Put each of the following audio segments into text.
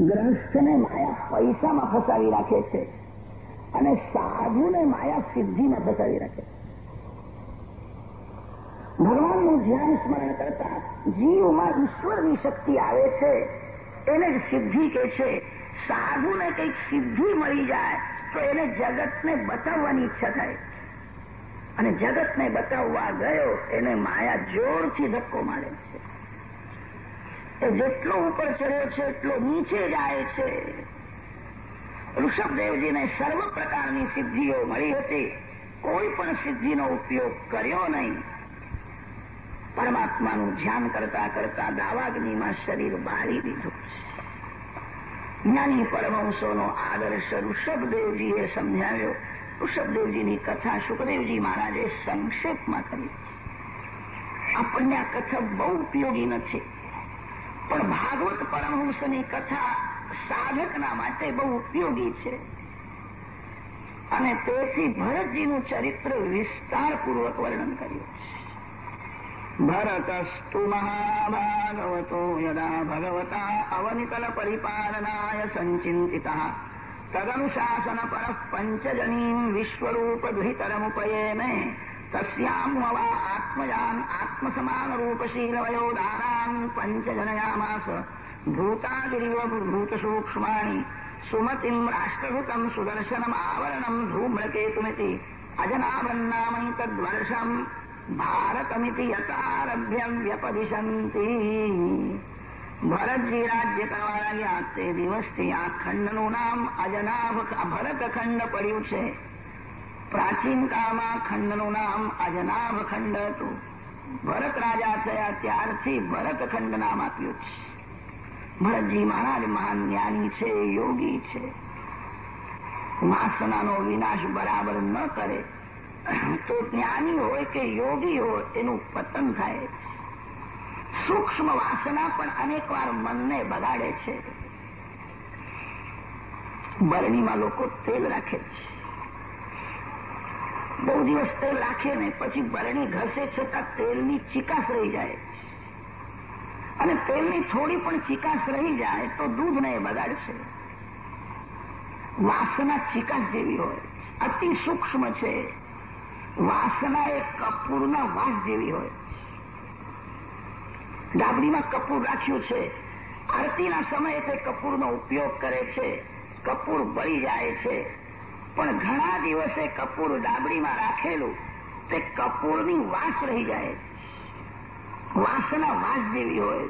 ગ્રહસ્થને માયા પૈસામાં ફસાવી રાખે છે અને સાધુને માયા સિદ્ધિમાં ફસાવી રાખે ભગવાનનું ધ્યાન સ્મરણ કરતા જીવમાં ઈશ્વરની શક્તિ આવે છે, એને જ સિદ્ધિ કે છે. સાધુને કંઈક સિદ્ધિ મળી જાય તો એને જગતને બતાવવાની ઈચ્છા થાય. અને જગતને બતાવવા ગયો, એને માયા જોરથી ધક્કો મારે છે. એ જેટલો ઉપર ચડ્યો છે, એટલો નીચે જાય છે. ઋષભદેવજીને સર્વ પ્રકારની સિદ્ધિઓ મળી હતી. કોઈ પણ સિદ્ધિનો ઉપયોગ કર્યો નહીં. પરમાત્માનું ધ્યાન કરતા કરતા દાવાગ્નિમાં શરીર બાળી દીધું જ્ઞાની પરમહંસોનો આદર્શ ઋષભદેવજીએ સમજાવ્યો. ઋષભદેવજીની કથા સુખદેવજી મહારાજે સંક્ષેપમાં કરી. આપણને આ કથા બહુ ઉપયોગી નથી. પણ ભાગવત પરમહંસની કથા સાધકના માટે બહુ ઉપયોગી છે. અને તેથી ભરતજીનું ચરિત્ર વિસ્તારપૂર્વક વર્ણન કર્યું ભરતસ્તુ મહાભાગવતો યદા ભગવતા અવનિકલ પરિપાલનાય સંચિંતિતા તદનુશાસન પર પંચજનીમ વિશ્વરૂપ દુહિતરમુપયેમે તસ્યામવા આત્મજાન આત્મસમાન રૂપશીલવયોદારાન પંચજનયામાસ ભૂતાદિરિવ ભૂતસૂક્ષ્માણિ સુમતિમ રાષ્ટ્રભૂતમ સુદર્શનમ આવરણમ ધૂમ્રકેતુમિતિ અજનાભન્નામણિ તદ્વર્ષમ ભારતમિતિ યથારભ્ય વ્યપદિશંતી ભરતજી રાજ્ય આ તે દિવસથી આ ખંડનું નામ અજનાભ ભરતખંડ પડ્યું છે પ્રાચીન ખંડનું નામ અજનાભ ખંડ હતું ભરત રાજા થયા ત્યારથી ભરતખંડ નામ આપ્યું છે. ભરતજી મહારાજ મહાન જ્ઞાની છે, યોગી છે. વાસનાનો વિનાશ બરાબર ન કરે. તો જ્ઞાની હોય કે યોગી હોય, એનું પતન થાય સૂક્ષ્મ વાસના પણ અનેકવાર મનને બગાડે છે. બરણીમાં લોકો તેલ રાખે છે. બહુ દિવસ તેલ રાખે ને પછી બરણી ઘસે છતાં તેલની ચિકાસ રહી જાય. અને તેલની થોડી પણ ચિકાસ રહી જાય તો દૂધને બગાડશે. વાસના ચિકાસ જેવી હોય, અતિ સૂક્ષ્મ છે. વાસના એ કપૂરના વાસ જેવી હોય. ડાબડીમાં કપૂર રાખ્યું છે. આરતીના સમયે તે કપૂરનો ઉપયોગ કરે છે. કપૂર બળી જાય છે. પણ ઘણા દિવસે કપૂર ડાબડીમાં રાખેલું તે કપૂરની વાસ રહી જાય. વાસના વાસ જેવી હોય.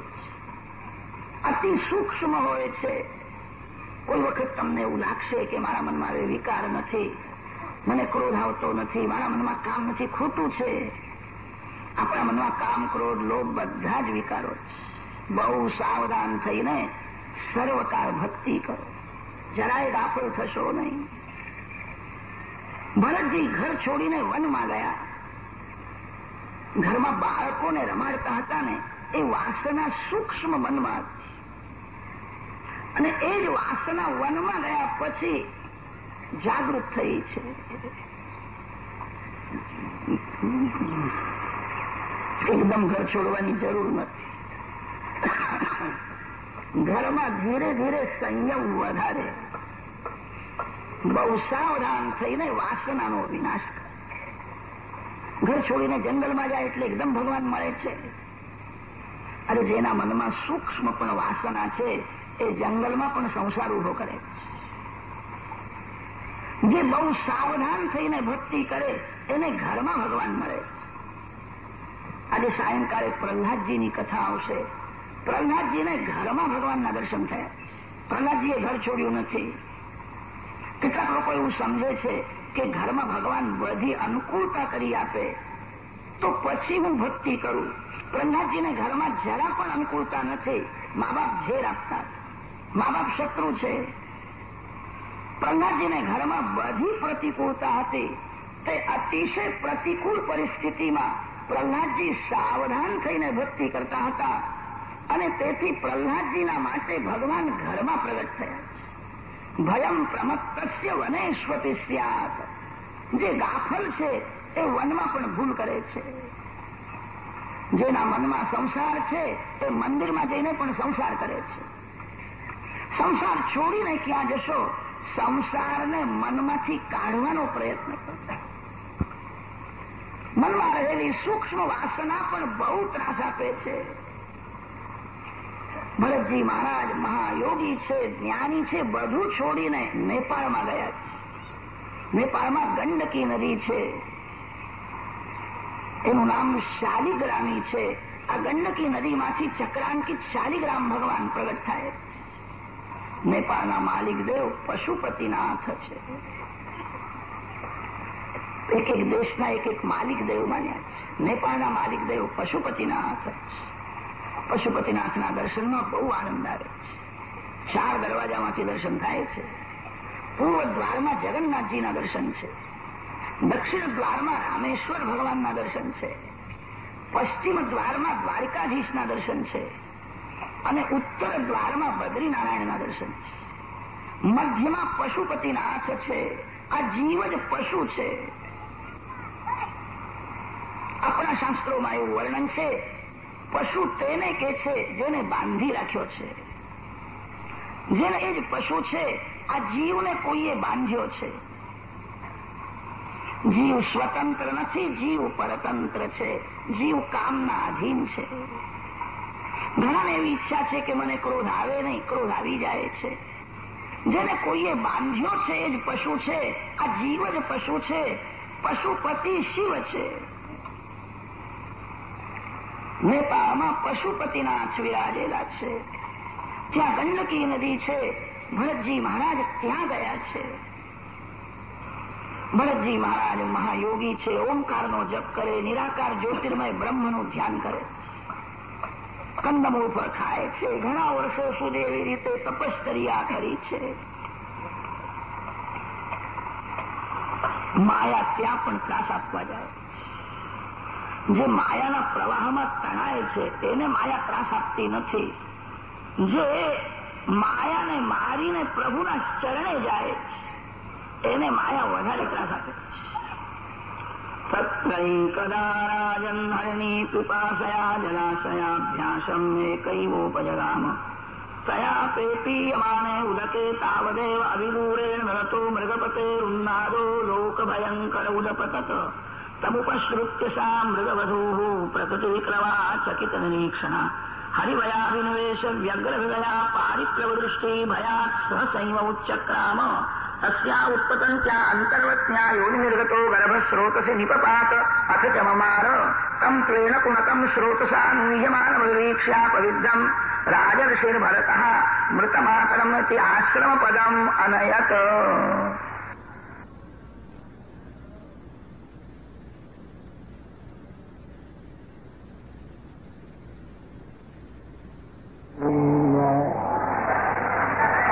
અતિ સૂક્ષ્મ હોય છે. કોઈ વખત તમને એવું લાગશે કે મારા મનમાં હવે વિકાર નથી. મને ક્રોધ આવતો નથી. મારા મનમાં કામ નથી. ખોટું છે. આપણા મનમાં કામ, ક્રોધ, લોભ બધા જ વિકારો બહુ સાવધાન થઈને સર્વકાળ ભક્તિ કરો. જરાય દાખલ થશો નહીં. ભરતજી ઘર છોડીને વનમાં ગયા. ઘરમાં બાળકોને રમાડતા હતા ને, એ વાસના સૂક્ષ્મ મનમાં અને એ જ વાસના વનમાં ગયા પછી જાગૃત થઈ છે. એકદમ ઘર છોડવાની જરૂર નથી. ઘરમાં ધીરે ધીરે સંયમ વધારે. બહુ સાવધાન થઈને વાસનાનો વિનાશ કરે. ઘર છોડીને જંગલમાં જાય એટલે એકદમ ભગવાન મળે છે. અરે જેના મનમાં સૂક્ષ્મ પણ વાસના છે, એ જંગલમાં પણ સંસાર ઊભો કરે જે બહુ સાવધાન થઈને ભક્તિ કરે, એને ઘરમાં ભગવાન મળે આજે સાયંકાળે પ્રહલાદજીની કથા આવશે. પ્રહલાદજીને ઘરમાં ભગવાનના દર્શન થયા. પ્રહલાદજીએ ઘર છોડ્યું નથી. લોકો એવું સમજે છે કે ઘરમાં ભગવાન બધી અનુકૂળતા કરી આપે. તો પછી હું ભક્તિ કરું. પ્રહલાદજીને ઘરમાં જરા પણ અનુકૂળતા નથી. મા બાપ ઝેર આપતા. મા બાપ શત્રુ છે. પ્રહલાદજીને ઘરમાં બધી પ્રતિકૂળતા હતી. તે અતિશય પ્રતિકૂળ પરિસ્થિતિમાં પ્રહલાદજી સાવધાન થઈને ભક્તિ કરતા હતા. અને તેથી પ્રહલાદજીના માટે ભગવાન ઘરમાં પ્રગટ થયા. ભયમ પ્રમત્તસ્ય વનેશ્વતી સ્યાત. જે ગાફલ છે, એ વનમાં પણ ભૂલ કરે છે. જેના મનમાં સંસાર છે, એ મંદિરમાં જઈને પણ સંસાર કરે છે. સંસાર છોડીને ક્યાં જશો? સંસારને મનમાંથી કાઢવાનો પ્રયત્ન કરતા. મનમાં રહેલી સૂક્ષ્મ વાસના પણ બહુ ત્રાસ આપે છે. ભરતજી મહારાજ મહાયોગી છે, જ્ઞાની છે, બધું છોડીને નેપાળમાં ગયા છે. નેપાળમાં ગંડકી નદી છે. એનું નામ શાલિગ્રામી છે. આ ગંડકી નદીમાંથી ચક્રાંકિત શાલિગ્રામ ભગવાન પ્રગટ થાય નેપાળના માલિક દેવ પશુપતિનાથ છે. એક એક દેશના એક એક માલિક દેવ માન્યા છે. નેપાળના માલિક દેવ પશુપતિનાથ પશુપતિનાથના દર્શનમાં બહુ આનંદ આવે ચાર દરવાજામાંથી દર્શન થાય છે. પૂર્વ દ્વારમાં જગન્નાથજીના દર્શન છે. દક્ષિણ દ્વારમાં રામેશ્વર ભગવાનના દર્શન છે. પશ્ચિમ દ્વારમાં દ્વારકાધીશના દર્શન છે. અને ઉત્તર દ્વારમાં બદ્રીનારાયણના દર્શન છે. મધ્યમાં પશુપતિનાથ છે. આ જીવ જ પશુ છે. આપણા શાસ્ત્રોમાં એવું વર્ણન છે પશુ તેને કે છે, જેને બાંધી રાખ્યો છે. જેને એ જ પશુ છે, આ જીવને કોઈએ બાંધ્યો છે. જીવ સ્વતંત્ર નથી, જીવ પરતંત્ર છે. જીવ કામના અધીન છે. ઘણાને એવી ઈચ્છા છે કે મને ક્રોધ આવે નહીં, ક્રોધ આવી જાય છે. જેને કોઈએ બાંધ્યો છે, એ જ પશુ છે. આ જીવ જ પશુ છે. પશુપતિ શિવ છે. નેપાળમાં પશુપતિનાથ વિરાજેલા છે. ત્યાં ગંડકી નદી છે. ભરતજી મહારાજ ત્યાં ગયા છે. ભરતજી મહારાજ મહાયોગી છે. ઓમકારનો જપ કરે, નિરાકાર જ્યોતિર્મય બ્રહ્મનું ધ્યાન કરે. કંદમૂળ પર ખાય છે. ઘણા વર્ષો સુધી એવી રીતે તપશ્ચર્યા કરી છે. માયા ત્યાં પણ ત્રાસ આપવા જાય. જે માયાના પ્રવાહમાં તણાય છે, તેને માયા ત્રાસ આપતી નથી. જે માયાને મારીને પ્રભુના ચરણે જાય એને માયા વધારે ત્રાસ આપે તત્રૈકદારાજન હરણી પિપાસયા જલાશયાભ્યાસમ એકૈવોપજગામ તયા પેપીયમાને ઉદકે તાવદેવ અવિદૂરેણ નરતો મૃગપતેરુન્નાદો લોકભયંકર ઉદપતત. તમુપશ્રુત્ય સા મૃગવધૂ પ્રકૃતિક્રવા ચકિત નિરીક્ષણ હરિવયાભિનિવેશ વ્યગ્રહૃદયા પારિપ્રવદૃષ્ટિ ભયાત સહસૈવ ઉચ્ચક્રામ તસ્યા ઉત્પતંત્યા અંતર્વત્યા યોનિર્ગતો ગર્ભસ્રોતસે નિપપાત અથ अथ મમાર તમ ત્વેન પુનકમ સ્રોતસા નૂહ્યમાનમવીક્ષ્યા પવિદ્રમ રાજર્ષિર્ભરત મૃતમાતરમ આશ્રમ आश्रमपदम् અનયત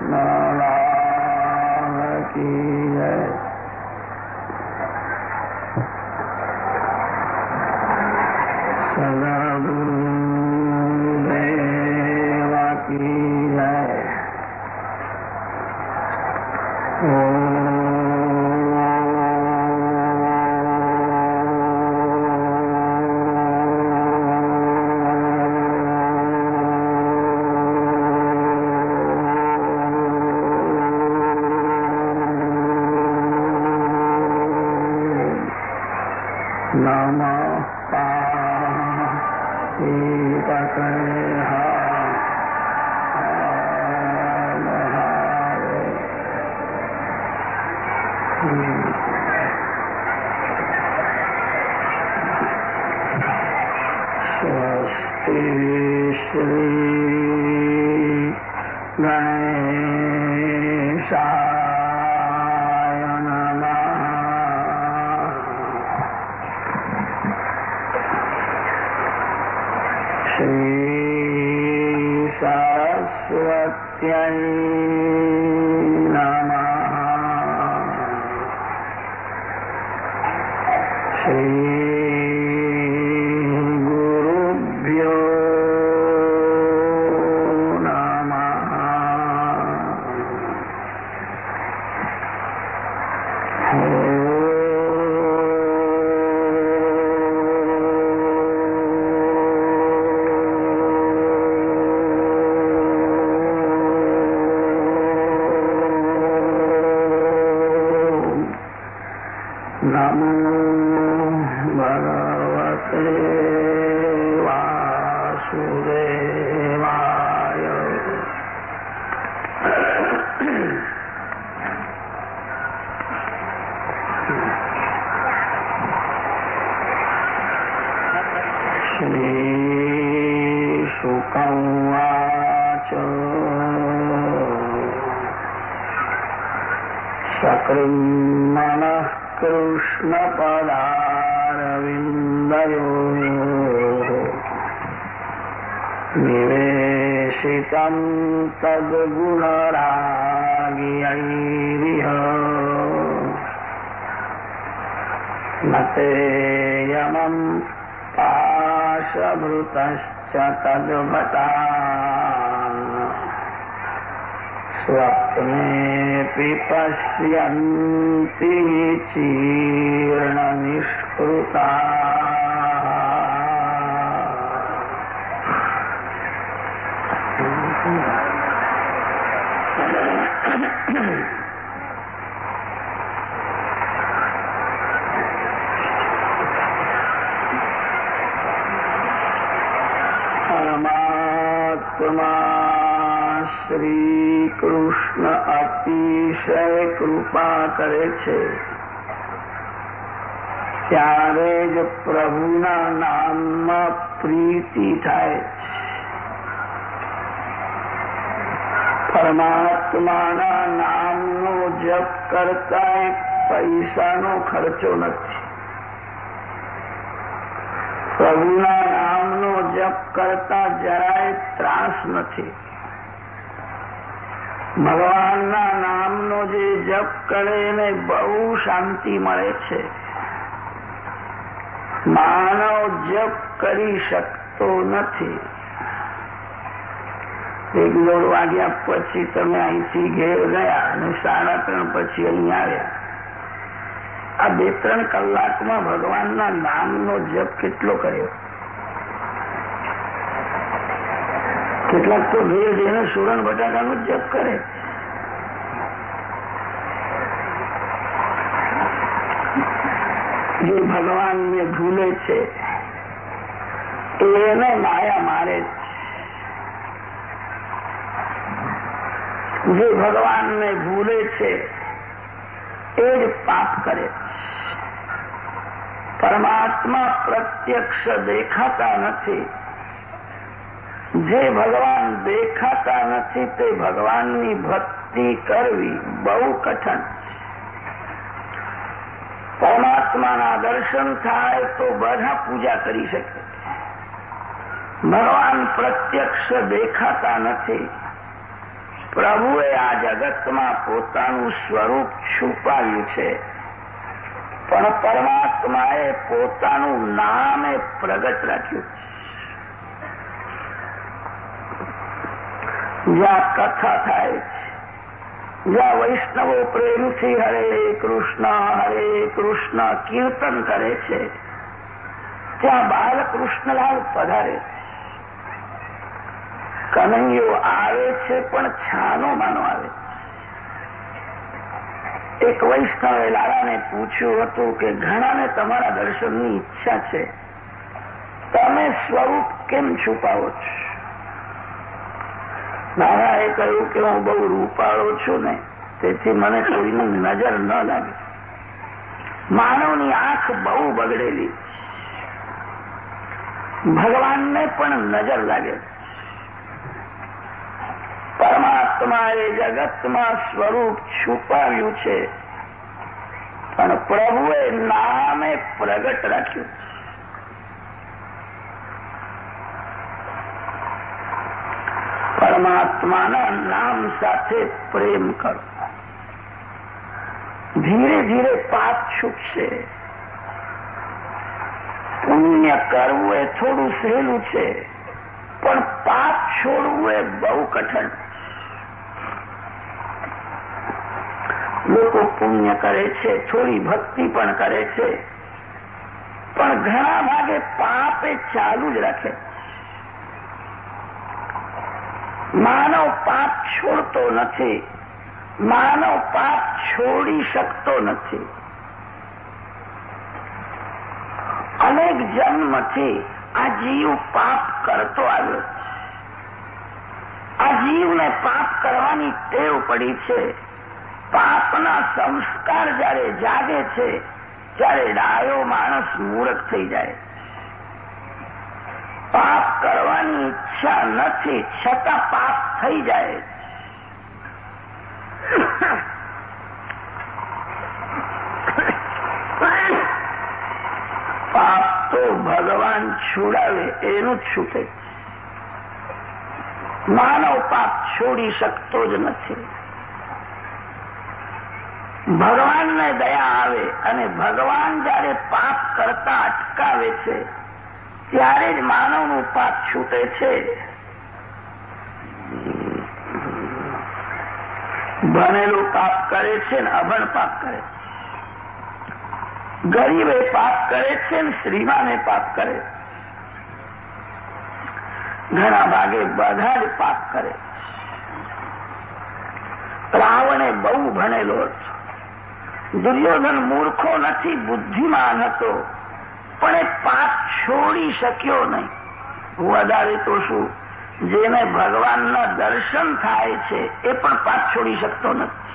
no. स्वप्नेऽपि पश्यन्ति चीर्णनिष्कृता परमात्मा શ્રી કૃષ્ણ અતિશય કૃપા કરે છે. ત્યારે જ પ્રભુના નામમાં પ્રીતિ થાય પરમાત્માના નામનો જપ કરતા એક પૈસાનો ખર્ચો નથી. પ્રભુના નામનો જપ કરતા જરાય ત્રાસ નથી. ભગવાનના નામનો જે જપ કરે એને બહુ શાંતિ મળે છે. માનવ જપ કરી શકતો નથી. એક દોઢ વાગ્યા પછી તમે અહીંથી ઘેર ગયા અને સાડા ત્રણ પછી અહીં આવ્યા. આ બે ત્રણ કલાકમાં ભગવાનના નામનો જપ કેટલો કર્યો? કેટલાક તો ઘેર જઈને સુરણ બટાકાનો જપ કરે. જે ભગવાનને ભૂલે છે એને માયા મારે જે ભગવાનને ભૂલે છે, એ જ પાપ કરે પરમાત્મા પ્રત્યક્ષ દેખાતા નથી. જે ભગવાન દેખાતા નથી તે ભગવાનની ભક્તિ કરવી બહુ કઠણ. પરમાત્માના દર્શન થાય તો બધા પૂજા કરી શકે. ભગવાન પ્રત્યક્ષ દેખાતા નથી. પ્રભુએ આ જગતમાં પોતાનું સ્વરૂપ છુપાવ્યું છે. પણ પરમાત્માએ પોતાનું નામ પ્રગટ રાખ્યું જ્યાં કથા થાય છે જ્યાં વૈષ્ણવો પ્રેમથી હરે કૃષ્ણ હરે કૃષ્ણ કીર્તન કરે છે ત્યાં બાલકૃષ્ણલાલ પધારે છે કનૈયો આવે છે પણ છાનો માનો આવે એક વૈષ્ણવે લાલાને પૂછ્યું હતું કે, ઘણાને તમારા દર્શનની ઈચ્છા છે? તમે સ્વરૂપ કેમ છુપાવો છો? નાનાએ કહ્યું કે હું બહુ રૂપાળો છું ને, તેથી મને કોઈની નજર ન લાગે. માનવની આંખ બહુ બગડેલી. ભગવાનને પણ નજર લાગે. પરમાત્માએ જગતમાં સ્વરૂપ છુપાવ્યું છે. પણ પ્રભુએ નામે પ્રગટ રાખ્યું. પરમાત્માના નામ સાથે પ્રેમ કરો ધીરે ધીરે પાપ છૂટશે. પુણ્ય કરવું એ થોડું સહેલું છે, પણ પાપ છોડવું એ બહુ કઠણ લોકો પુણ્ય કરે છે, થોડી ભક્તિ પણ કરે છે, પણ ઘણા ભાગે પાપ એ ચાલુ જ રાખે. માનવ પાપ છોડતો નથી. માનવ પાપ છોડી શકતો નથી. અનેક જન્મથી આ જીવ પાપ કરતો આવ્યો આ જીવને પાપ કરવાની ટેવ પડી છે. પાપના સંસ્કાર જ્યારે જાગે છે, ત્યારે ડાયો માણસ મૂર્ખ થઈ જાય પાપ કરવાની ઈચ્છા નથી છતાં પાપ થઈ જાય. પાપ તો ભગવાન છોડાવે, એનું જ છૂટે. માનવ પાપ છોડી શકતો જ નથી. ભગવાનને દયા આવે અને ભગવાન જ્યારે પાપ કરતા અટકાવે છે ત્યારે જ માનવનું પાપ છૂટે છે. ભણેલું પાપ કરે છે ને અભણ પાપ કરે છે. ગરીબે પાપ કરે છે ને શ્રીમાને પાપ કરે ઘણા ભાગે બધા જ પાપ કરે રાવણે બહુ ભણેલો હતો. દુર્યોધન મૂર્ખો નથી, બુદ્ધિમાન હતો. પણ એ પાપ છોડી શક્યો નહીં. વધારે તો શું? જેને ભગવાનના દર્શન થાય છે, એ પણ પાપ છોડી શકતો નથી.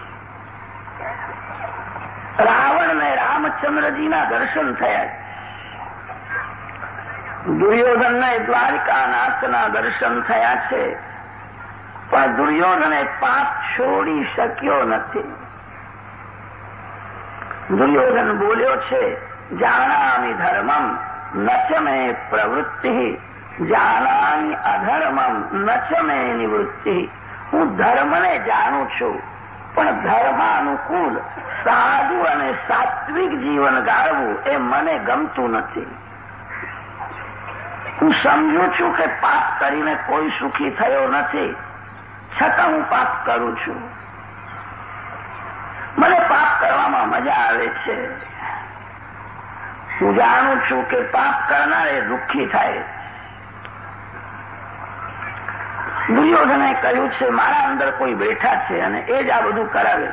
રાવણને રામચંદ્રજીના દર્શન થયા દુર્યોધનને દ્વારકાનાથના દર્શન થયા છે. પણ દુર્યોધને પાપ છોડી શક્યો નથી. દુર્યોધન બોલ્યો છે જાણામી ધર્મમ નચ મે પ્રવૃત્તિ જાણામી અધર્મમ નચ મે નિવૃત્તિ હું ધર્મને જાણું છું, પણ ધર્માનુકૂળ, સાધુ અને સાત્વિક જીવન ગાળવું એ મને ગમતું નથી. હું સમજુ છું કે પાપ કરીને કોઈ સુખી થયો નથી, છતાં હું પાપ કરું છું. મને પાપ કરવામાં મજા આવે છે. હું જાણું છું કે પાપ કરનાર દુઃખી થાય. દુર્યોધને કહ્યું છે, મારા અંદર કોઈ બેઠા છે અને એ જ આ બધું કરાવે.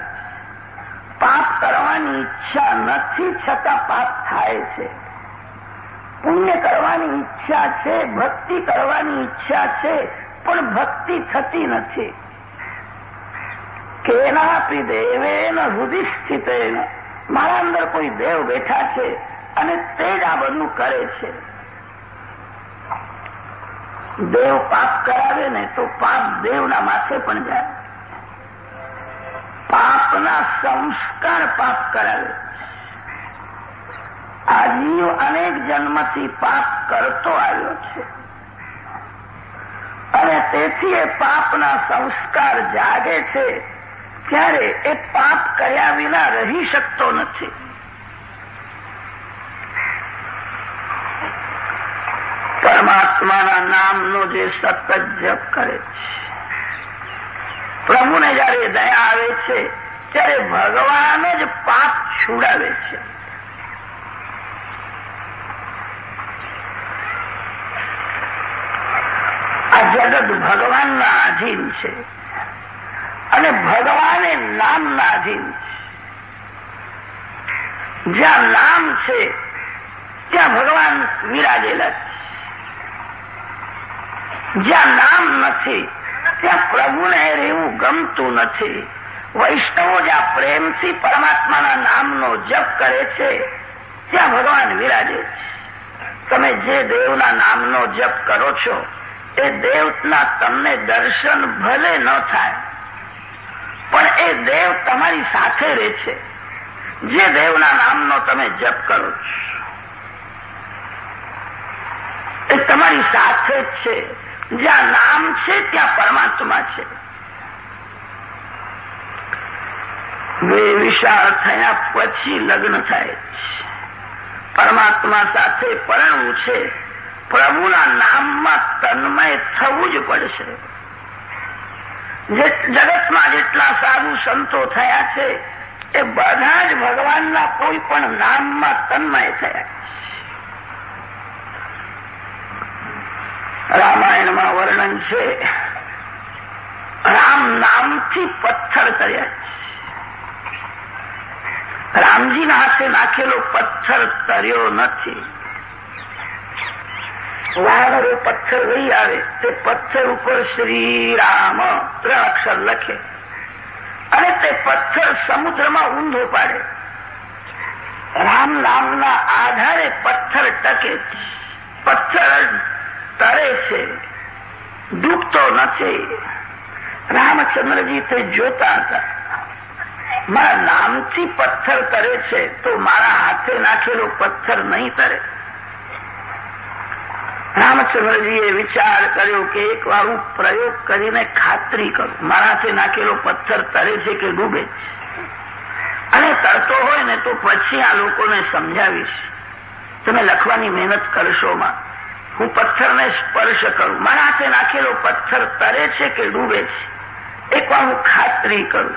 પાપ કરવાની ઈચ્છા નથી, છતાં પાપ થાય છે. પુણ્ય કરવાની ઈચ્છા છે, ભક્તિ કરવાની ઈચ્છા છે, પણ ભક્તિ થતી નથી. કેનાપી દેવેન હૃદય સ્થિત મારા અંદર કોઈ દેવ બેઠા છે અને તે જ આ બધું કરે છે. દેવ પાપ કરાવે ને તો પાપ દેવના માથે પણ જાય. પાપના સંસ્કાર પાપ કરાવે. આ જીવ અનેક જન્મથી પાપ કરતો આવ્યો છે. અને તેથી એ પાપના સંસ્કાર જાગે છે. ત્યારે એ પાપ કર્યા વિના રહી શકતો નથી. પરમાત્માના નામનો જે સતત જપ કરે છે. પ્રભુને જયારે દયા આવે છે, ત્યારે ભગવાન જ પાપ છોડાવે છે. આ જગત ભગવાનના આધીન છે અને ભગવાને નામના આધીન છે. જ્યાં નામ છે, ત્યાં ભગવાન વિરાજેલા છે. જ્યાં નામ નથી, ત્યાં પ્રભુને રહેવું ગમતું નથી. વૈષ્ણવો જ્યાં પ્રેમથી પરમાત્માના નામનો જપ કરે છે. ત્યાં ભગવાન વિરાજે છે. તમે જે દેવના નામનો જપ કરો છો, એ દેવના તમને દર્શન ભલે ન થાય, પણ એ દેવ તમારી સાથે રહે છે. જે દેવના નામનો તમે જપ કરો છો, એ તમારી સાથે જ છે. જ્યાં નામ છે, ત્યાં પરમાત્મા છે. બે વિશાળ થયા પછી લગ્ન થાય પરમાત્મા સાથે પરણવું છે, પ્રભુના નામમાં તન્મય થવું જ પડશે. જગતમાં જેટલા સાધુ સંતો થયા છે, એ બધા જ ભગવાનના કોઈ પણ નામમાં તન્મય થયા રામાયણમાં વર્ણન છે. રામ નામથી પથ્થર કર્યા રામજીના હાથે નાખેલો પથ્થર તર્યો નથી. વાનરો પથ્થર લઈ આવે, તે પથ્થર ઉપર શ્રી રામ ત્રણ અક્ષર લખે. અને તે પથ્થર સમુદ્રમાં ઊંધો પાડે. રામ નામના આધારે પથ્થર ટકે પથ્થર તરે છે. ડૂબતો નથી. રામચંદ્રજી તે જોતા હતા. મારા નામથી પથ્થર તરે છે તો મારા હાથે નાખેલો પથ્થર નહીં તરે. રામચંદ્રજીએ વિચાર કર્યો કે એક વાર હું પ્રયોગ કરીને ખાતરી કરું. મારાથી નાખેલો પથ્થર તરે છે કે ડૂબે અને તરતો હોય ને તો પછી આ લોકોને સમજાવીશ. તમે લખવાની મહેનત કરશો માં. હું પથ્થરને સ્પર્શ કરું. મારા હાથે નાખેલો પથ્થર તરે છે કે ડૂબે છે? એક હું ખાતરી કરું.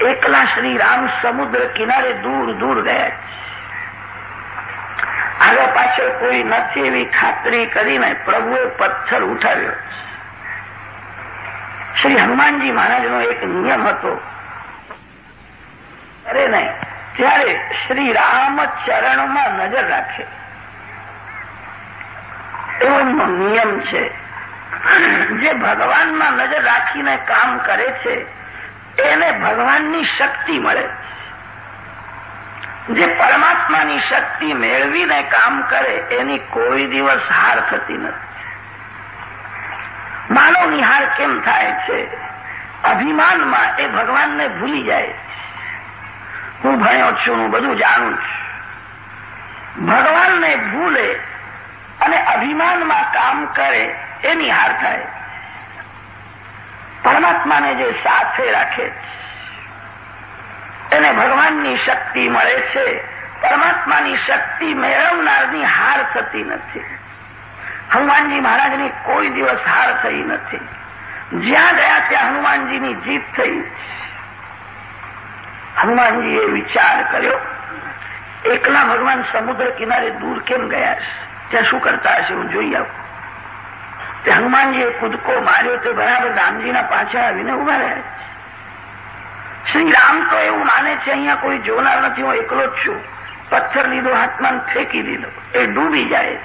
એકલા શ્રી રામ સમુદ્ર કિનારે દૂર દૂર ગયા આગળ પાછળ કોઈ નથી એવી ખાતરી કરીને પ્રભુએ પથ્થર ઉઠાવ્યો. શ્રી હનુમાનજી મહારાજનો એક નિયમ હતો. અરે નહીં, ત્યારે શ્રી રામ ચરણમાં નજર રાખે. એમનો નિયમ છે. જે ભગવાનમાં નજર રાખીને કામ કરે છે, એને ભગવાનની શક્તિ મળે જે પરમાત્માની શક્તિ મેળવીને કામ કરે, એની કોઈ દિવસ હાર થતી નથી. માનવ નિહાર કેમ થાય છે? અભિમાનમાં એ ભગવાનને ભૂલી જાય હું ભણ્યો છું, હું બધું જાણું છું. ભગવાનને ભૂલે અને અભિમાનમાં કામ કરે એની હાર થાય. પરમાત્માને જે સાથે રાખે એને ભગવાનની શક્તિ મળે છે, પરમાત્માની શક્તિ મેળવનારની હાર થતી નથી. હનુમાનજી મહારાજની કોઈ દિવસ હાર થઈ નથી. જ્યાં ગયા ત્યાં હનુમાનજીની જીત થઈ. હનુમાનજીએ વિચાર કર્યો, એકલા ભગવાન સમુદ્ર કિનારે દૂર કેમ ગયા છે? ત્યાં શું કરતા હશે? હું જોઈ આવું. તે હનુમાનજીએ કૂદકો માર્યો તે બરાબર રામજીના પાછળ આવીને ઊભા રહ્યા શ્રી રામ તો એવું માને છે, અહીંયા કોઈ જોનાર નથી, હું એકલો જ છું. પથ્થર લીધો, હાથમાં ફેંકી દીધો. એ ડૂબી જાય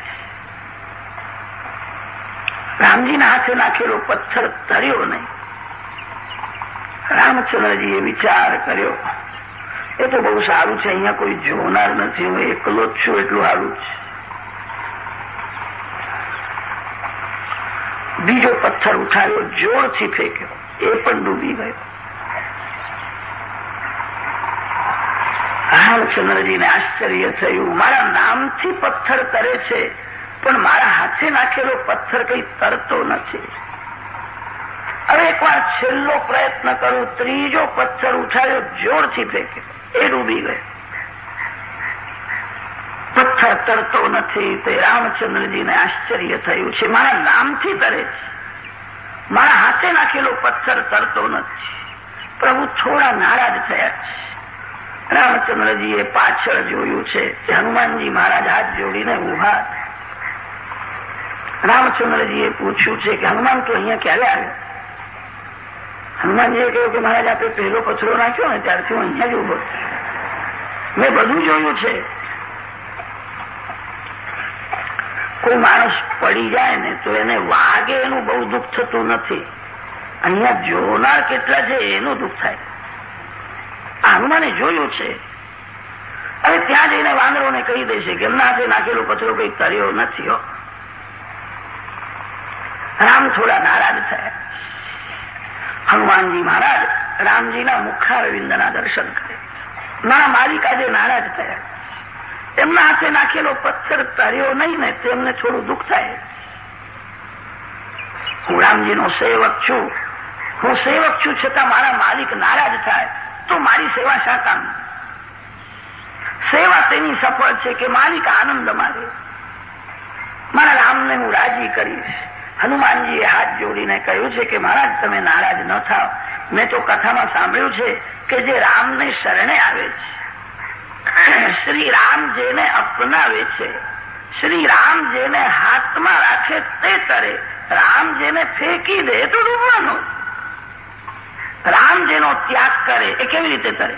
રામજીના હાથે નાખેલો પથ્થર તર્યો નહીં. રામચંદ્રજીએ વિચાર કર્યો, એ તો બહુ સારું છે, અહીંયા કોઈ જોનાર નથી, હું એકલો જ છું, એટલું સારું છે. બીજો પથ્થર ઉઠાવ્યો જોરથી ફેંક્યો. એ પણ ડૂબી ગયો. હાલચંદ્રજીને આશ્ચર્ય થયું, મારા નામથી પથ્થર તરે છે, પણ મારા હાથે નાખેલો પથ્થર કઈ તરતો નથી. હવે એકવાર છેલ્લો પ્રયત્ન કરું, ત્રીજો પથ્થર ઉઠાવ્યો જોરથી ફેંક્યો. એ ડૂબી ગયો. પથ્થર તરતો નથી. તે રામચંદ્રજીને આશ્ચર્ય થયું છે. મારા નામથી તરે છે. મારા હાથે નાખેલો પથ્થર તરતો નથી. પ્રભુ થોડા નારાજ થયા છે. રામચંદ્રજીએ પાછળ જોયું છે હનુમાનજી મહારાજ હાથ જોડીને ઊભા રામચંદ્રજીએ પૂછ્યું છે કે હનુમાન તો અહીંયા ક્યારે આવ્યો? હનુમાનજીએ કહ્યું કે મહારાજ આપણે પહેલો પથરો નાખ્યો ને, ત્યારથી હું અહીંયા જ ઊભો મેં બધું જોયું છે. કોઈ માણસ પડી જાય ને તો એને વાગે એનું બહુ દુઃખ થતું નથી. અહીંયા જોનાર કેટલા છે, એનું દુઃખ થાય. હનુમાને જોયું છે. અને ત્યાં જઈને વાંદરોને કહી દેશે કે એમના હાથે નાખેલો કચરો કઈ તર્યો નથી રામ થોડા નારાજ થયા. હનુમાનજી મહારાજ રામજીના મુખારવિંદના દર્શન કરે. મારા માલિક આજે નારાજ થયા. એમના હાથે નાખેલો પથ્થર તર્યો નહીં ને તેમને થોડું દુઃખ થાય. હું રામજીનો સેવક છું. હું સેવક છું છતાં મારા માલિક નારાજ થાય. તો મારી સેવા શા કામ? સેવા તેની સફળ છે કે માલિક આનંદ મારે. મારા રામને હું રાજી કરીશ. હનુમાનજીએ હાથ જોડીને કહ્યું છે કે મહારાજ, તમે નારાજ ન થાવ. મેં તો કથામાં સાંભળ્યું છે કે જે રામને શરણે આવે છે. શ્રી રામ જેને અપનાવે છે. શ્રી રામ જેને હાથમાં રાખે તે તરે. રામ જેને ફેંકી દે તો ડૂબવાનું રામ જેનો ત્યાગ કરે એ કેવી રીતે કરે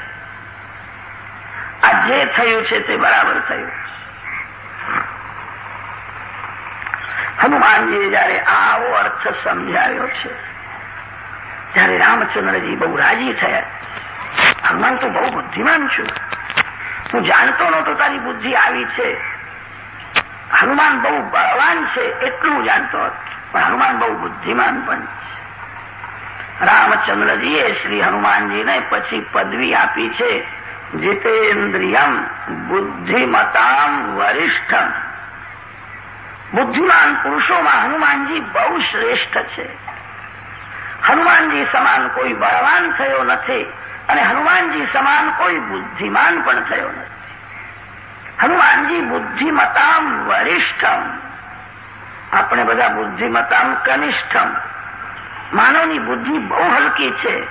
આ જે થયું છે તે બરાબર થયું. હનુમાનજીએ જયારે આવો અર્થ સમજાવ્યો છે, ત્યારે રામચંદ્રજી બહુ રાજી થયા. હનુમાન તો બહુ બુદ્ધિમાન છું. હું જાણતો નહોતો તારી બુદ્ધિ આવી છે. હનુમાન બહુ બળવાન છે, એટલું જાણતો પણ હનુમાન બહુ બુદ્ધિમાન પણ છે. રામચંદ્રજીએ શ્રી હનુમાનજીને પછી પદવી આપી છે, જીતેન્દ્રિયમ બુદ્ધિમતામ વરિષ્ઠમ. બુદ્ધિમાન પુરુષોમાં હનુમાનજી બહુ શ્રેષ્ઠ છે. હનુમાનજી સમાન કોઈ બળવાન થયો નથી. અને હનુમાનજી સમાન કોઈ બુદ્ધિમાન પણ થયો નથી. હનુમાનજી બુદ્ધિમતામ વરિષ્ઠમ. આપણે બધા બુદ્ધિમતામ કનિષ્ઠમ. માનવની બુદ્ધિ બહુ હલકી છે.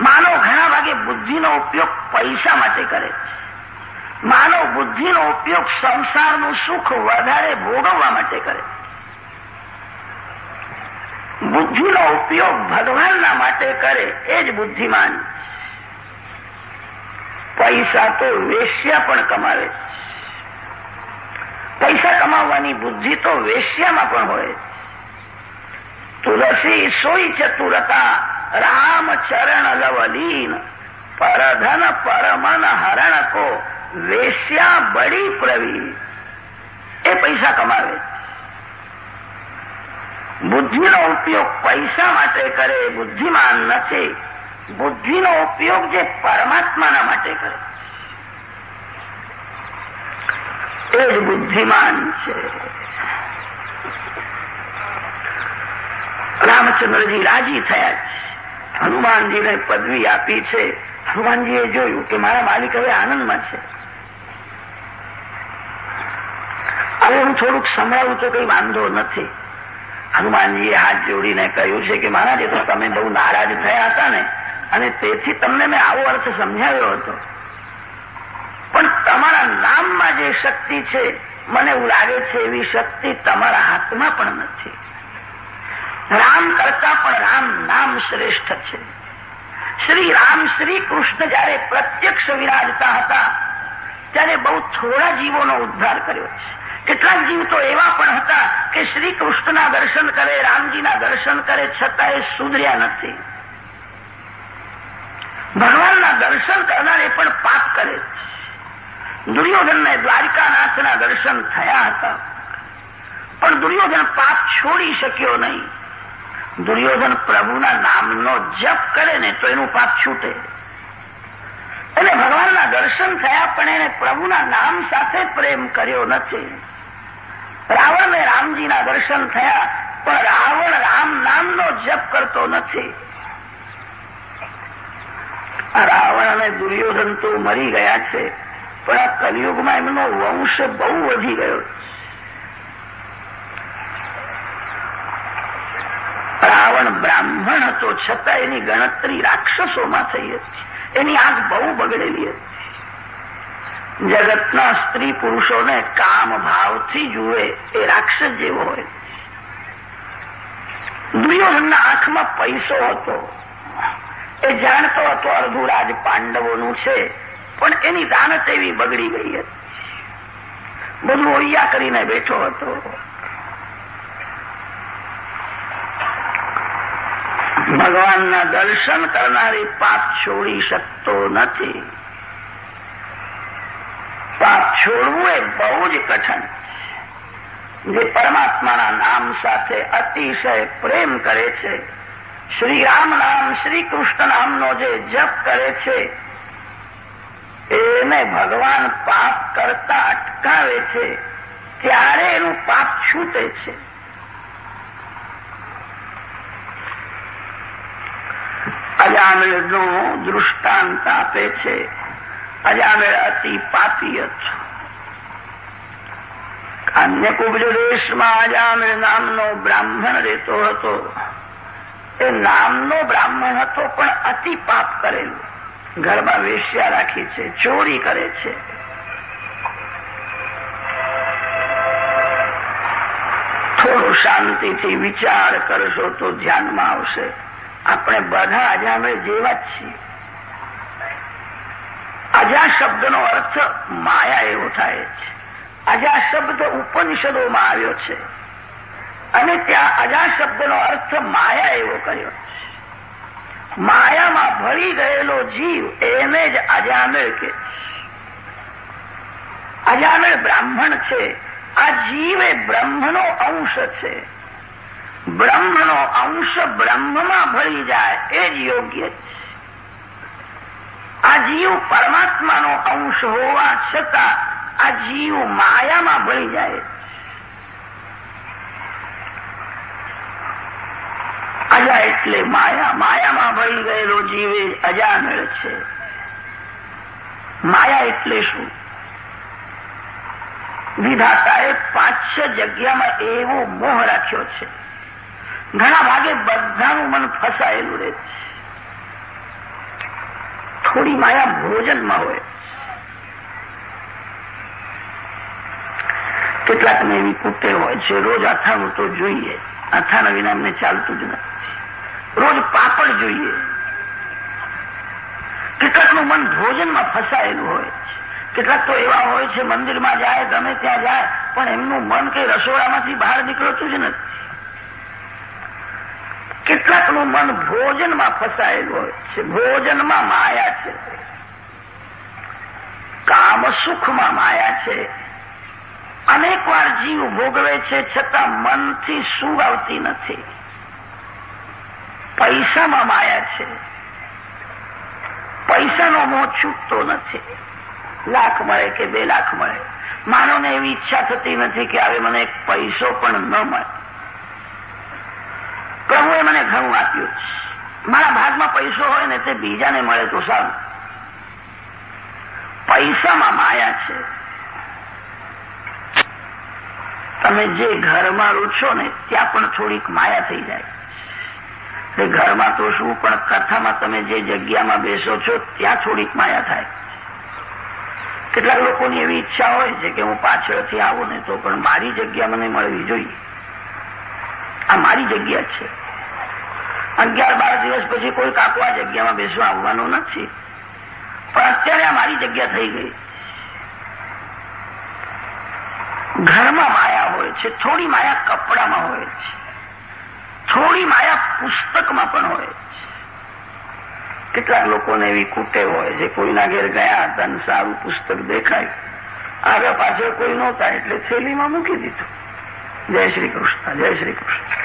માનવ ઘણા ભાગે બુદ્ધિનો ઉપયોગ પૈસા માટે કરે છે. માનવ બુદ્ધિનો ઉપયોગ સંસારનું સુખ વધારે ભોગવવા માટે કરે બુદ્ધિનો ઉપયોગ ભગવાનના માટે કરે, એ જ બુદ્ધિમાન. પૈસા તો વેશ્યા પણ કમાવે. પૈસા કમાવવાની બુદ્ધિ તો વેશ્યામાં પણ હોય. તુલસી સોઈ ચતુરતા, રામ ચરણ લવલીન, પરધન પરમન હરણ કો, વેશ્યા બડી પ્રવીણ. એ પૈસા કમાવે. બુદ્ધિનો ઉપયોગ પૈસા માટે કરે, બુદ્ધિમાન નથી. બુદ્ધિનો ઉપયોગ જે પરમાત્માના માટે કરે. એ જ બુદ્ધિમાન છે. રામચંદ્રજી રાજી થયા છે. હનુમાનજીને પદવી આપી છે. હનુમાનજીએ જોયું કે મારા માલિક હવે આનંદમાં છે. હવે હું થોડુંક સંભળાવું તો કઈ વાંધો નથી. હનુમાનજીએ હાથ જોડીને કહ્યું છે કે મહારાજ, તો તમે બહુ નારાજ થયા હતા ને. અને તેથી તમને મેં આવો અર્થ સમજાવ્યો હતો. પણ તમારા નામમાં જે શક્તિ છે, મને એવું લાગે છે એવી શક્તિ તમારા હાથમાં પણ નથી. રામ કરતા પણ રામ નામ શ્રેષ્ઠ છે. શ્રી રામ શ્રી કૃષ્ણ જયારે પ્રત્યક્ષ વિરાજતા હતા, ત્યારે બહુ થોડા જીવોનો ઉદ્ધાર કર્યો છે. કેટલાક જીવ તો એવા પણ હતા કે શ્રી કૃષ્ણના દર્શન કરે, રામજીના દર્શન કરે છતાં એ સુધર્યા નથી. ભગવાનના દર્શન કરનારે પણ પાપ કરે. દુર્યોધનને દ્વારિકાનાથના દર્શન થયા હતા. પણ દુર્યોધન પાપ છોડી શક્યો નહીં. દુર્યોધન પ્રભુના નામનો જપ કરે ને તો એનું પાપ છૂટે. એને ભગવાનના દર્શન થયા પણ એને પ્રભુના નામ સાથે પ્રેમ કર્યો નથી. રાવણને રામજીના દર્શન થયા, પણ રાવણ રામ નામનો જપ કરતો નથી. રાવણ અને દુર્યોધન તો મરી ગયા છે, પણ આ કલિયુગમાં એમનો વંશ બહુ વધી ગયો રાવણ બ્રાહ્મણ હતો છતાં એની ગણતરી રાક્ષસોમાં થઈ હતી. એની આંખ બહુ બગડેલી હતી. જગતના સ્ત્રી પુરુષોને કામ ભાવથી જુએ એ રાક્ષસ જેવો હોય. દુર્યોધનના આંખમાં પૈસો હતો. એ જાણતો હતો અર્ધુરાજ પાંડવોનું છે, પણ એની દાનત એવી બગડી ગઈ હતી. બધું ઓૈયા કરીને બેઠો હતો. ભગવાનના દર્શન કરનારી પાપ છોડી શકતો નથી. પાપ છોડવું એ બહુ જ કઠણ. જે પરમાત્માના નામ સાથે અતિશય પ્રેમ કરે છે, શ્રી રામ નામ, શ્રી કૃષ્ણ નામનો જે જપ કરે છે, એને ભગવાન પાપ કરતા અટકાવે છે, ત્યારે એનું પાપ છૂટે છે. અજાણ્યનું દૃષ્ટાંત આપે છે અજામેળ પાપી હતો અન્ય કુબજ દેશમાં અજામેળ નામનો બ્રાહ્મણ રહેતો હતો. એ નામનો બ્રાહ્મણ હતો પણ અતિ પાપ કરેલું. ઘરમાં વેશ્યા રાખી છે, ચોરી કરે છે. થોડું શાંતિથી વિચાર કરશો તો ધ્યાનમાં આવશે. આપણે બધા અજામે જેવા જ છીએ. અજા શબ્દનો અર્થ માયા એવો થાય છે. અજા શબ્દ ઉપનિષદોમાં આવ્યો છે. અને ત્યાં અજા શબ્દનો અર્થ માયા એવો કર્યો માયામાં ભળી ગયેલો જીવ એને જ અજામેળ કે અજામેળ બ્રાહ્મણ છે. આ જીવ એ બ્રહ્મનો અંશ છે. બ્રહ્મનો અંશ બ્રહ્મમાં ભળી જાય એ જ યોગ્ય છે. આ જીવ પરમાત્માનો અંશ હોવા છતાં આ જીવ માયામાં ભળી જાય. અજા એટલે માયા. માયામાં ભળી ગયેલો જીવે અજામેળ છે. માયા એટલે શું? વિધાતાએ પાંચ છ જગ્યામાં એવો મોહ રાખ્યો છે. ઘણા ભાગે બધાનું મન ફસાયેલું રહે છે. થોડી માયા ભોજનમાં હોય. કેટલાકને એવી કુટે હોય છે. રોજ અથાણું તો જોઈએ. અથાણા વિના અમને ચાલતું જ નથી. રોજ પાપડ જોઈએ. કેટલાકનું મન ભોજનમાં ફસાયેલું હોય કેટલાક તો એવા હોય છે, મંદિરમાં જાય, ગમે ત્યાં જાય, પણ એમનું મન કઈ રસોડામાંથી બહાર નીકળતું જ નથી. કેટલાકનું મન ભોજનમાં ફસાયેલું હોય છે. ભોજનમાં માયા છે. કામ સુખમાં માયા છે. અનેક વાર જીવ ભોગવે છે છતાં મનથી શું આવતી નથી. પૈસામાં માયા છે. પૈસાનો મોહ છૂટતો નથી. લાખ મળે કે બે લાખ મળે. માનવને એવી ઈચ્છા થતી નથી કે હવે મને એક પૈસો પણ ન મળે. પ્રભુએ મને ઘણું આપ્યું. મારા ભાગમાં પૈસો હોય ને તે બીજાને મળે તો સારું. પૈસામાં માયા છે. તમે જે ઘરમાં રૂછો ને ત્યાં પણ થોડીક માયા થઈ જાય. એ ઘરમાં તો શું, પણ કથામાં તમે જે જગ્યામાં બેસો છો, ત્યાં થોડીક માયા થાય. કેટલાક લોકોની એવી ઈચ્છા હોય છે કે હું પાછળથી આવું ને તો પણ મારી જગ્યા મને મળવી જોઈએ. આ મારી જગ્યા છે. અગિયાર બાર દિવસ પછી કોઈ કાકો આ જગ્યામાં બેસવા આવવાનું નથી. પણ અત્યારે આ મારી જગ્યા થઈ ગઈ. ઘરમાં માયા હોય છે, થોડી માયા કપડામાં હોય છે, થોડી માયા પુસ્તકમાં પણ હોય છે. કેટલાક લોકોને એવી કુટેવ હોય છે, કોઈના ઘેર ગયા હતા સારું પુસ્તક દેખાય. આગળ પાછળ કોઈ નહોતા, એટલે થેલીમાં મૂકી દીધું. જય શ્રી કૃષ્ણ, જય શ્રી કૃષ્ણ.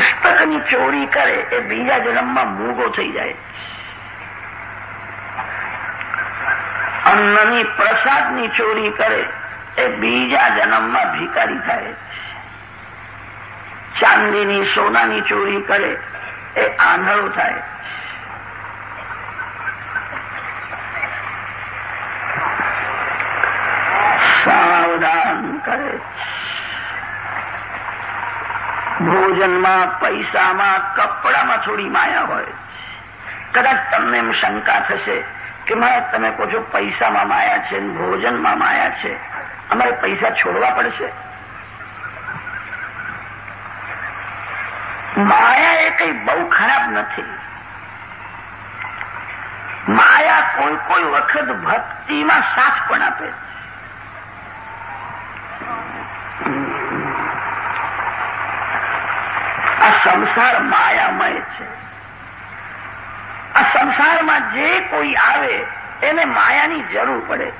પુસ્તકની ચોરી કરે એ બીજા જન્મમાં મોગો થઈ જાય. અન્નની પ્રસાદની ચોરી કરે એ બીજા જન્મમાં ભિકારી થાય. ચાંદીની સોનાની ચોરી કરે એ આંધળો થાય. સાવધાન કરે. ભોજનમાં, પૈસામાં, કપડામાં થોડી માયા હોય. કદાચ તમને એમ શંકા થશે કે મારે તમે કહો છો પૈસામાં માયા છે ભોજનમાં માયા છે. અમારે પૈસા છોડવા પડશે. માયા એ કઈ બહુ ખરાબ નથી. માયા કોઈ કોઈ વખત ભક્તિમાં સાથ પણ આપે. સંસાર માયામય છે. આ સંસારમાં જે કોઈ આવે, એને માયાની જરૂર પડે.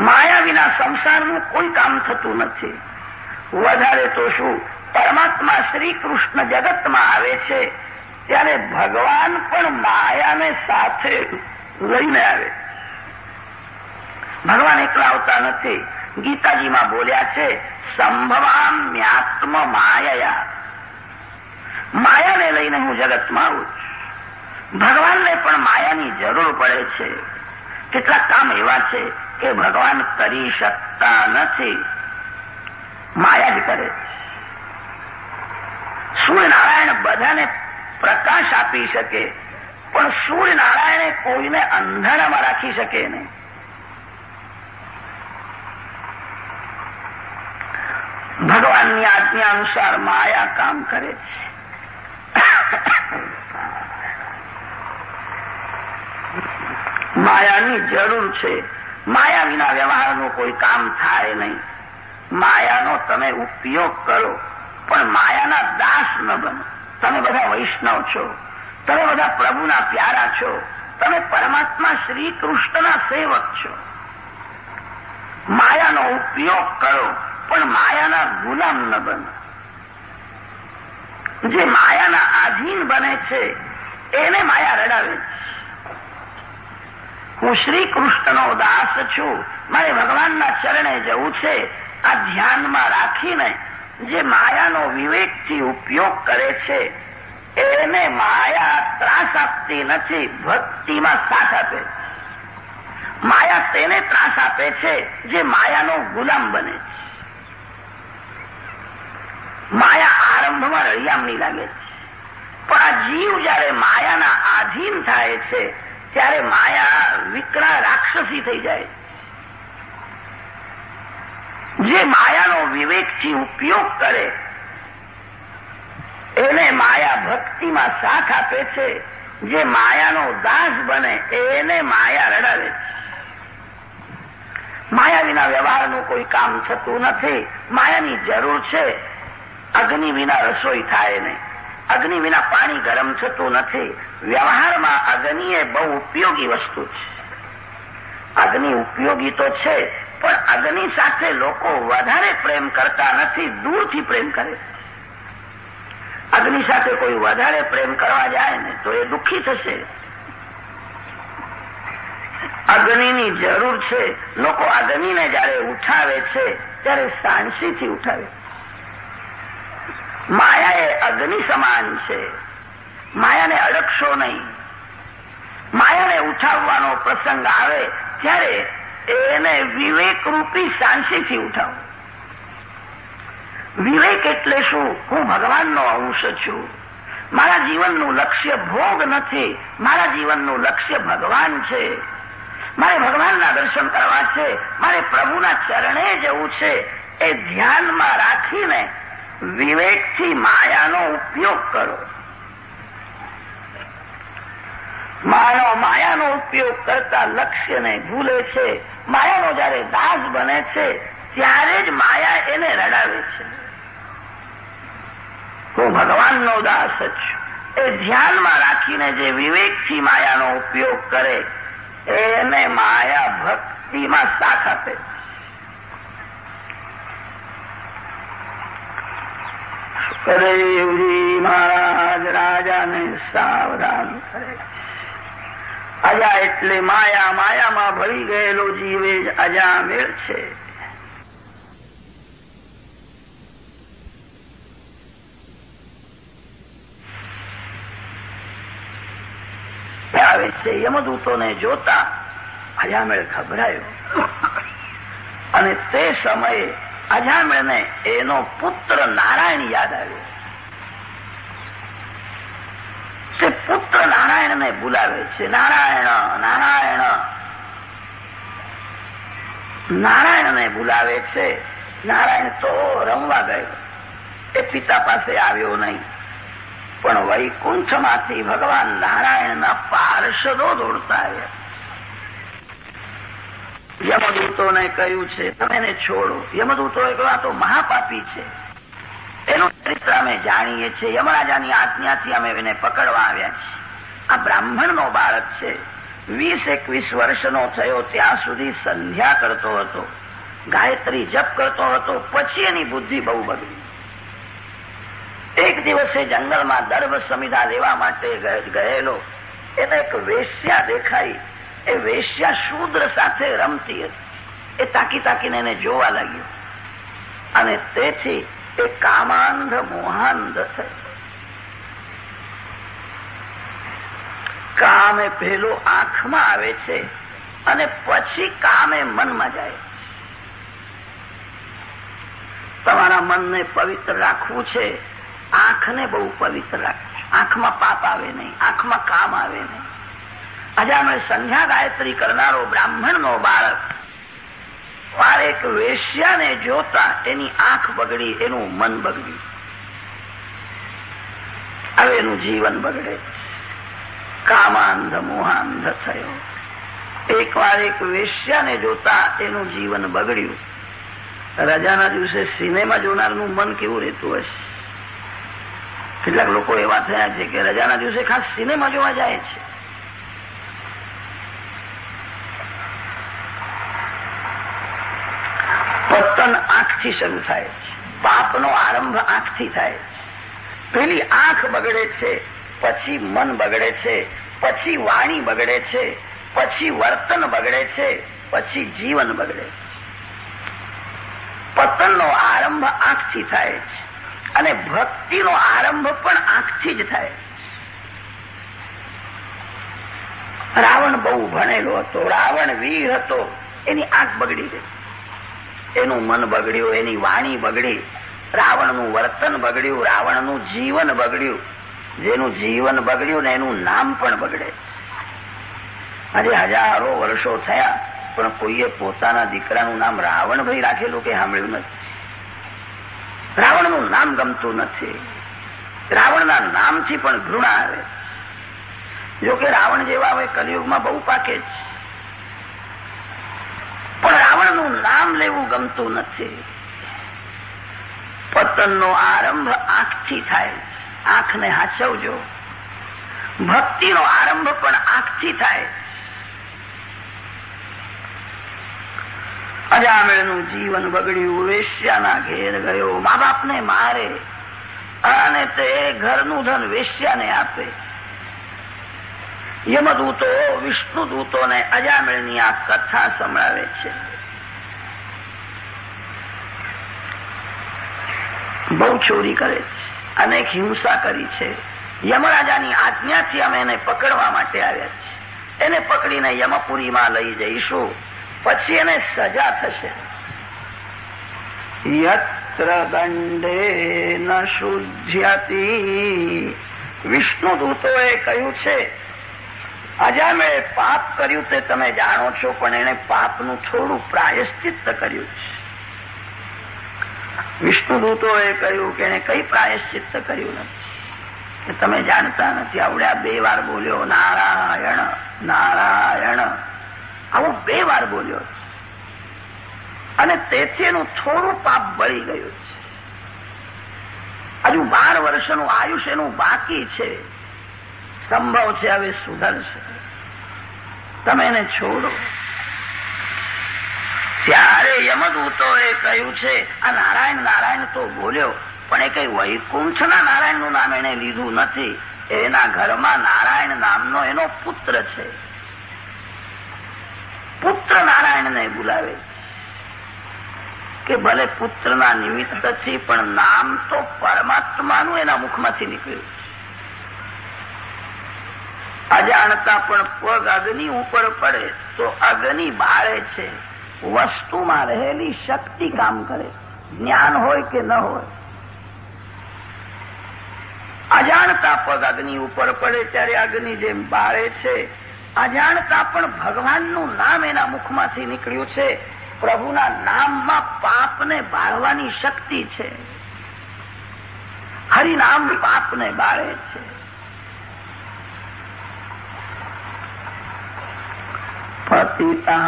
માયા વિના સંસારનું કોઈ કામ થતું નથી. વધારે તો શું? પરમાત્મા શ્રી કૃષ્ણ જગતમાં આવે છે, ત્યારે ભગવાન પણ માયાને સાથે લઈને આવે. ભગવાન એકલા આવતા નથી. ગીતાજીમાં બોલ્યા છે સંભવામ્યાત્મ માયા માયાને લઈને હું જગતમાં આવું ભગવાનને પણ માયાની જરૂર પડે છે. કેટલાક કામ એવા છે કે ભગવાન કરી શકતા નથી. માયા જ કરે સૂર્યનારાયણ બધાને પ્રકાશ આપી શકે, પણ સૂર્યનારાયણે કોઈને અંધારામાં રાખી શકે નહીં. ભગવાનની આજ્ઞા અનુસાર માયા કામ કરે. છે માયાની જરૂર છે. માયા વિના વ્યવહારનું કોઈ કામ થાય નહીં. માયાનો તમે ઉપયોગ કરો, પણ માયાના દાસ ન બનો. તમે બધા વૈષ્ણવ છો. તમે બધા પ્રભુના પ્યારા છો. તમે પરમાત્મા શ્રી કૃષ્ણના સેવક છો. માયાનો ઉપયોગ કરો પણ માયાના ગુલામ ન બને. જે માયાના આધીન બને છે, એને માયા રડાવે છે. હું શ્રી કૃષ્ણનો દાસ છું. મારે ભગવાનના ચરણે જવું છે. આ ધ્યાનમાં રાખીને જે માયાનો વિવેકથી ઉપયોગ કરે છે, એને માયા ત્રાસ આપતી નથી, ભક્તિમાં સાથ આપે માયા તેને ત્રાસ આપે છે, જે માયાનો ગુલામ બને છે. માયા આરંભમાં રળિયામણી લાગે પણ આ જીવ જયારે માયાના આધીન થાય છે, ત્યારે માયા વિકરા રાક્ષસી થઈ જાય. જે માયાનો વિવેકથી ઉપયોગ કરે, એને માયા ભક્તિમાં સાથ આપે છે. જે માયાનો દાસ બને, એને માયા રડાવે છે. માયા વિના વ્યવહારનું કોઈ કામ થતું નથી. માયાની જરૂર છે. અગ્નિ વિના રસોઈ થાય નહીં. અગ્નિ વિના પાણી ગરમ થતું નથી. વ્યવહારમાં અગ્નિ એ બહુ ઉપયોગી વસ્તુ છે. અગ્નિ ઉપયોગી તો છે, પણ અગ્નિ સાથે લોકો વધારે પ્રેમ કરતા નથી, દૂરથી પ્રેમ કરે અગ્નિ સાથે કોઈ વધારે પ્રેમ કરવા જાય ને, તો એ દુઃખી થશે. અગ્નિની જરૂર છે, લોકો અગ્નિને જ્યારે ઉઠાવે છે, ત્યારે સાંસીથી ઉઠાવે માયા એ અગ્નિ સમાન છે. માયાને અડકશો નહીં. માયાને ઉઠાવવાનો પ્રસંગ આવે ત્યારે એને વિવેકરૂપી શાંતિથી ઉઠાવો. વિવેક એટલે શું? હું ભગવાનનો અંશ છું. મારા જીવનનું લક્ષ્ય ભોગ નથી. મારા જીવનનું લક્ષ્ય ભગવાન છે. મારે ભગવાનના દર્શન કરવા છે. મારે પ્રભુના ચરણે જવું છે. એ ધ્યાનમાં રાખીને વિવેકથી માયાનો ઉપયોગ કરો. માનવ માયાનો ઉપયોગ કરતા લક્ષ્યને ભૂલે છે. માયાનો જ્યારે દાસ બને છે, ત્યારે જ માયા એને રડાવે છે. હું ભગવાનનો દાસ જ છું. એ ધ્યાનમાં રાખીને જે વિવેકથી માયાનો ઉપયોગ કરે, એને માયા ભક્તિમાં સાથ આપે સુખદેવજી મહારાજ રાજાને સાવધાન અજા એટલે માયા માયામાં ભળી ગયેલો જીવે જ અજામેળ છે। આવે છે, યમદૂતોને જોતા અજામેળ ગભરાયો. અને તે સમયે અજામેળને એનો પુત્ર નારાયણ યાદ આવ્યો. તે પુત્ર નારાયણને બોલાવે છે, નારાયણ નારાયણ. નારાયણને બોલાવે છે, નારાયણ તો રમવા ગયો. એ પિતા પાસે આવ્યો નહીં. પણ વૈકુંઠમાંથી ભગવાન નારાયણના પાર્ષદો દોડતા આવ્યા. યમદૂતોને કહ્યું છે, તમે એને છોડો. યમદૂતો કહ્યું આ તો મહાપાપી છે. એનું ચરિત્ર અમે જાણીએ છીએ. યમરાજાની આજ્ઞાથી અમે એને પકડવા આવ્યા છીએ. આ બ્રાહ્મણનો બાળક છે. વીસ એકવીસ વર્ષનો થયો, ત્યાં સુધી સંધ્યા કરતો હતો. ગાયત્રી જપ કરતો હતો, પછી એની બુદ્ધિ બહુ બગડી. એક દિવસે જંગલમાં દર્ભ સમિધા લેવા માટે ગયેલો. એને એક વેશ્યા દેખાઈ. એ વેશ્યા શૂદ્ર સાથે રમતી હતી. એ તાકી તાકીને એને જોવા લાગ્યો. અને તેથી એ કામાંધ મોહાંધ થયો. કામે પહેલો આંખમાં આવે છે અને પછી કામે મનમાં જાય તમારા મનને પવિત્ર રાખવું છે. આંખને બહુ પવિત્ર રાખવું આંખમાં પાપ આવે નહીં. આંખમાં કામ આવે નહીં. અજામે સંધ્યા ગાયત્રી કરનારો બ્રાહ્મણનો બાળક. એક વેશ્યાને જોતા એની આંખ બગડી, એનું મન બગડ્યું. હવે એનું જીવન બગડે. કામાંધ, મોહાંધ થયો. એકવાર એક વેશ્યાને જોતા એનું જીવન બગડ્યું. રજાના દિવસે સિનેમા જોનારનું મન કેવું રહેતું હશે કેટલાક લોકો એવા થયા છે કે રજાના દિવસે ખાસ સિનેમા જોવા જાય છે પતન આંખથી શરૂ થાય પાપનો આરંભ આંખથી થાય પેલી આંખ બગડે છે, પછી મન બગડે છે, પછી વાણી બગડે છે, પછી વર્તન બગડે છે, પછી જીવન બગડે પતનનો આરંભ આંખથી થાય છે અને ભક્તિનો આરંભ પણ આંખથી જ થાય રાવણ બહુ ભણેલો હતો, રાવણ વીર હતો, એની આંખ બગડી ગઈ. એનું મન બગડ્યું, એની વાણી બગડી, રાવણનું વર્તન બગડ્યું, રાવણનું જીવન બગડ્યું. જેનું જીવન બગડ્યું ને એનું નામ પણ બગડે. આજે હજારો વર્ષો થયા, પણ કોઈએ પોતાના દીકરાનું નામ રાવણભાઈ રાખેલું કે સાંભળ્યું નથી? રાવણનું નામ ગમતું નથી. રાવણના નામથી પણ ઘૃણા આવે. જો કે રાવણ જેવા હવે કલિયુગમાં બહુ પાકે જ રાવણનું નામ લેવું ગમતું નથી. પતનનો આરંભ આંખથી થાય. આંખને હાચવજો ભક્તિનો આરંભ પણ આંખથી થાય. અજામેળનું જીવન બગડ્યું, વેશ્યાના ઘેર ગયો. મા બાપને મારે અને તે ઘરનું ધન વેશ્યાને આપે. યમદૂતો વિષ્ણુ દૂતોને અજામેળની આ કથા સંભળાવે છે. બહુ ચોરી કરે છે. અનેક હિંસા કરી છે. યમરાજાની આજ્ઞાથી અમે એને પકડવા માટે આવ્યા છીએ. એને પકડીને યમપુરીમાં લઈ જઈશું. પછી એને સજા થશે. યત્ર દંડે ન શુદ્ધ્યતી. વિષ્ણુ દૂતોએ કહ્યું છે, અજામે પાપ કર્યું તે તમે જાણો છો, પણ એને પાપનું થોડું પ્રાયશ્ચિત્ત કર્યું છે. વિષ્ણુ દૂતોએ કહ્યું કે એને કઈ પ્રાયશ્ચિત્ત કર્યું નથી. તમે જાણતા નથી. આવડ્યા બે વાર બોલ્યો, નારાયણ નારાયણ. આવું બે વાર બોલ્યો. અને તેથી એનું થોડું પાપ બળી ગયું છે. હજુ બાર વર્ષનું આયુષ્ય એનું બાકી છે. સંભવ છે હવે સુધરશે. તમે એને છોડો. ત્યારે યમદૂતોએ કહ્યું છે, આ નારાયણ નારાયણ તો બોલ્યો, પણ એ કઈ વૈકુંઠના નારાયણનું નામ એને લીધું નથી. એના ઘરમાં નારાયણ નામનો એનો પુત્ર છે. પુત્ર નારાયણને બોલાવે. કે ભલે પુત્રના નિમિત્તથી, પણ નામ તો પરમાત્માનું એના મુખમાંથી નીકળ્યું. અજાણતા પણ પગ અગ્નિ ઉપર પડે, તો અગ્નિ બાળે છે. વસ્તુમાં રહેલી શક્તિ કામ કરે. જ્ઞાન હોય કે ન હોય. અજાણતા પગ અગ્નિ ઉપર પડે ત્યારે અગ્નિ જેમ બાળે છે. અજાણતા પણ ભગવાનનું નામ એના મુખમાંથી નીકળ્યું છે. પ્રભુના નામમાં પાપને બાળવાની શક્તિ છે. હરિનામ પાપને બાળે છે. પતિતા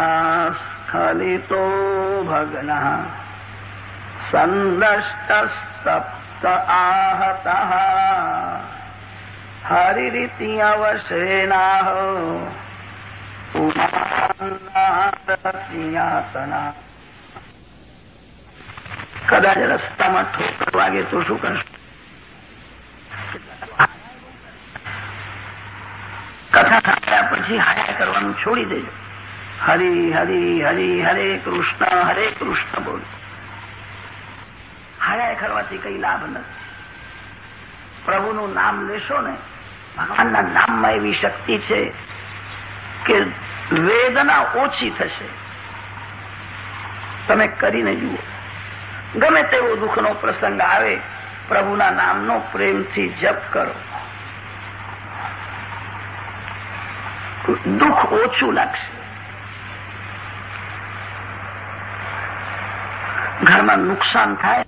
સ્ખલિતો ભગ્ન સંદષ્ટ आहत हरिरीति अवशेनाह ઉમાતના કદાચ રસ્તામાં ઠોકર વાગે તો શું કરશે કથા સાંભળ્યા પછી હાયા કરવાનું છોડી દેજો હરી હરી હરી હરે કૃષ્ણ હરે કૃષ્ણ બોલ. હાયા કરવાથી કઈ લાભ નથી. પ્રભુનું નામ લેશો ને, ભગવાનના નામમાં એવી શક્તિ છે કે વેદના ઓછી થશે. તમે કરીને જુઓ. ગમે તેવો દુઃખનો પ્રસંગ આવે, પ્રભુના નામનો પ્રેમથી જપ કરો. દુઃખ ઓછું લાગશે. ઘરમાં નુકસાન થાય